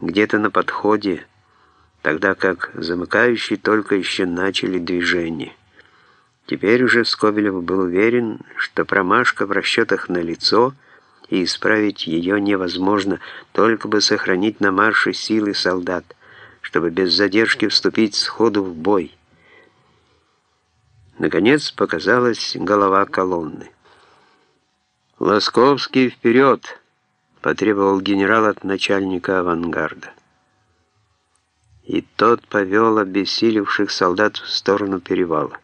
где-то на подходе, тогда как замыкающие только еще начали движение. Теперь уже Скобелев был уверен, что промашка в расчетах на лицо и исправить ее невозможно, только бы сохранить на марше силы солдат, чтобы без задержки вступить сходу в бой. Наконец показалась голова колонны. «Лосковский вперед!» — потребовал генерал от начальника авангарда. И тот повел обессилевших солдат в сторону перевала.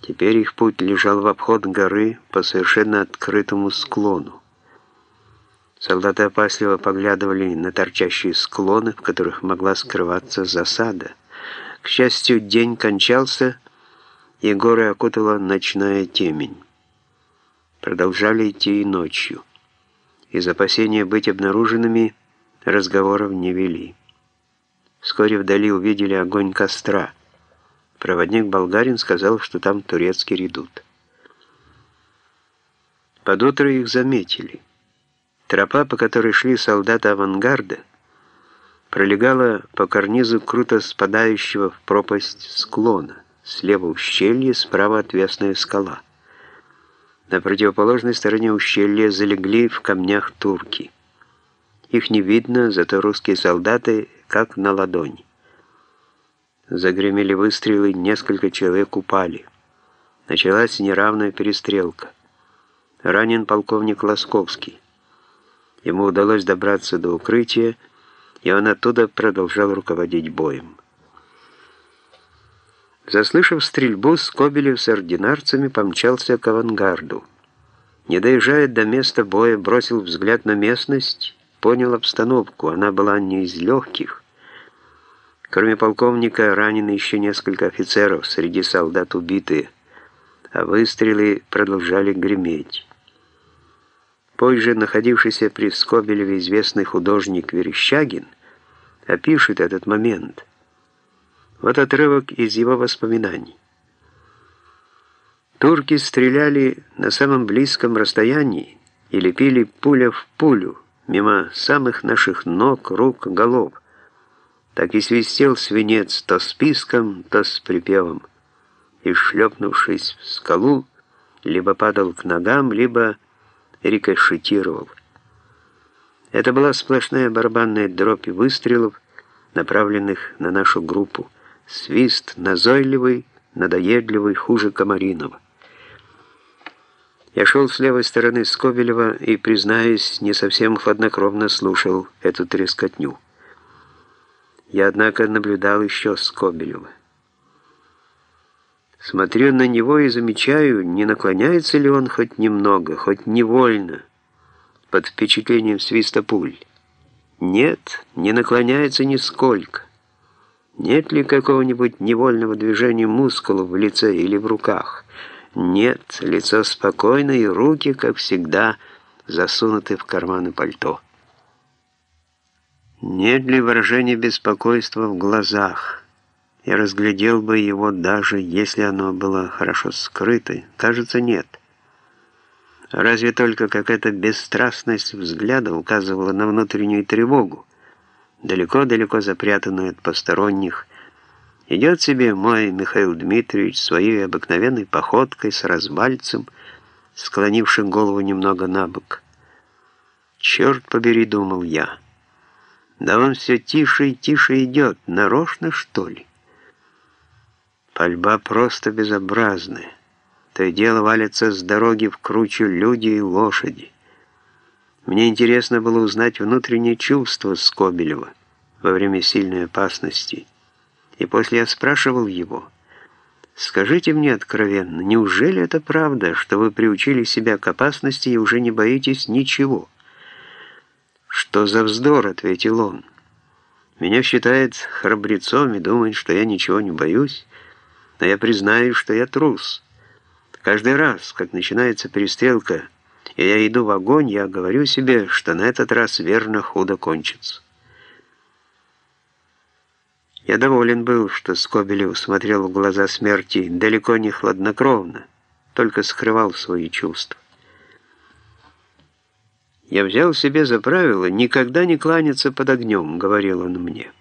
Теперь их путь лежал в обход горы по совершенно открытому склону. Солдаты опасливо поглядывали на торчащие склоны, в которых могла скрываться засада. К счастью, день кончался, и горы окутала ночная темень продолжали идти и ночью. Из опасения быть обнаруженными разговоров не вели. Вскоре вдали увидели огонь костра. Проводник болгарин сказал, что там турецкий редут. Под утро их заметили. Тропа, по которой шли солдаты авангарда, пролегала по карнизу круто спадающего в пропасть склона. Слева ущелье, справа отвесная скала. На противоположной стороне ущелья залегли в камнях турки. Их не видно, зато русские солдаты как на ладони. Загремели выстрелы, несколько человек упали. Началась неравная перестрелка. Ранен полковник Лосковский. Ему удалось добраться до укрытия, и он оттуда продолжал руководить боем. Заслышав стрельбу, Скобелев с ординарцами помчался к авангарду. Не доезжая до места боя, бросил взгляд на местность, понял обстановку. Она была не из легких. Кроме полковника, ранены еще несколько офицеров, среди солдат убитые, а выстрелы продолжали греметь. Позже находившийся при Скобелеве известный художник Верещагин опишет этот момент – вот отрывок из его воспоминаний. Турки стреляли на самом близком расстоянии и лепили пуля в пулю мимо самых наших ног, рук, голов. Так и свистел свинец то с писком, то с припевом, и, шлепнувшись в скалу, либо падал к ногам, либо рикошетировал. Это была сплошная барабанная дробь выстрелов, направленных на нашу группу. Свист назойливый, надоедливый, хуже Комаринова. Я шел с левой стороны Скобелева и, признаюсь, не совсем хладнокровно слушал эту трескотню. Я, однако, наблюдал еще Скобелева. Смотрю на него и замечаю, не наклоняется ли он хоть немного, хоть невольно, под впечатлением свиста пуль. Нет, не наклоняется нисколько. Нет ли какого-нибудь невольного движения мускулов в лице или в руках? Нет, лицо спокойно и руки, как всегда, засунуты в карманы пальто. Нет ли выражения беспокойства в глазах? Я разглядел бы его даже, если оно было хорошо скрыто. Кажется, нет. Разве только какая-то бесстрастность взгляда указывала на внутреннюю тревогу, далеко-далеко запрятанную от посторонних, идет себе мой Михаил Дмитриевич своей обыкновенной походкой с разбальцем, склонившим голову немного на бок. «Черт побери», — думал я, — «да он все тише и тише идет, нарочно, что ли?» Пальба просто безобразная. То и дело валятся с дороги в кручу люди и лошади. Мне интересно было узнать внутреннее чувство Скобелева во время сильной опасности. И после я спрашивал его, «Скажите мне откровенно, неужели это правда, что вы приучили себя к опасности и уже не боитесь ничего?» «Что за вздор?» — ответил он. «Меня считает храбрецом и думает, что я ничего не боюсь, но я признаю, что я трус. Каждый раз, как начинается перестрелка, я иду в огонь, я говорю себе, что на этот раз верно худо кончится. Я доволен был, что Скобелев смотрел в глаза смерти далеко не хладнокровно, только скрывал свои чувства. «Я взял себе за правило никогда не кланяться под огнем», — говорил он мне.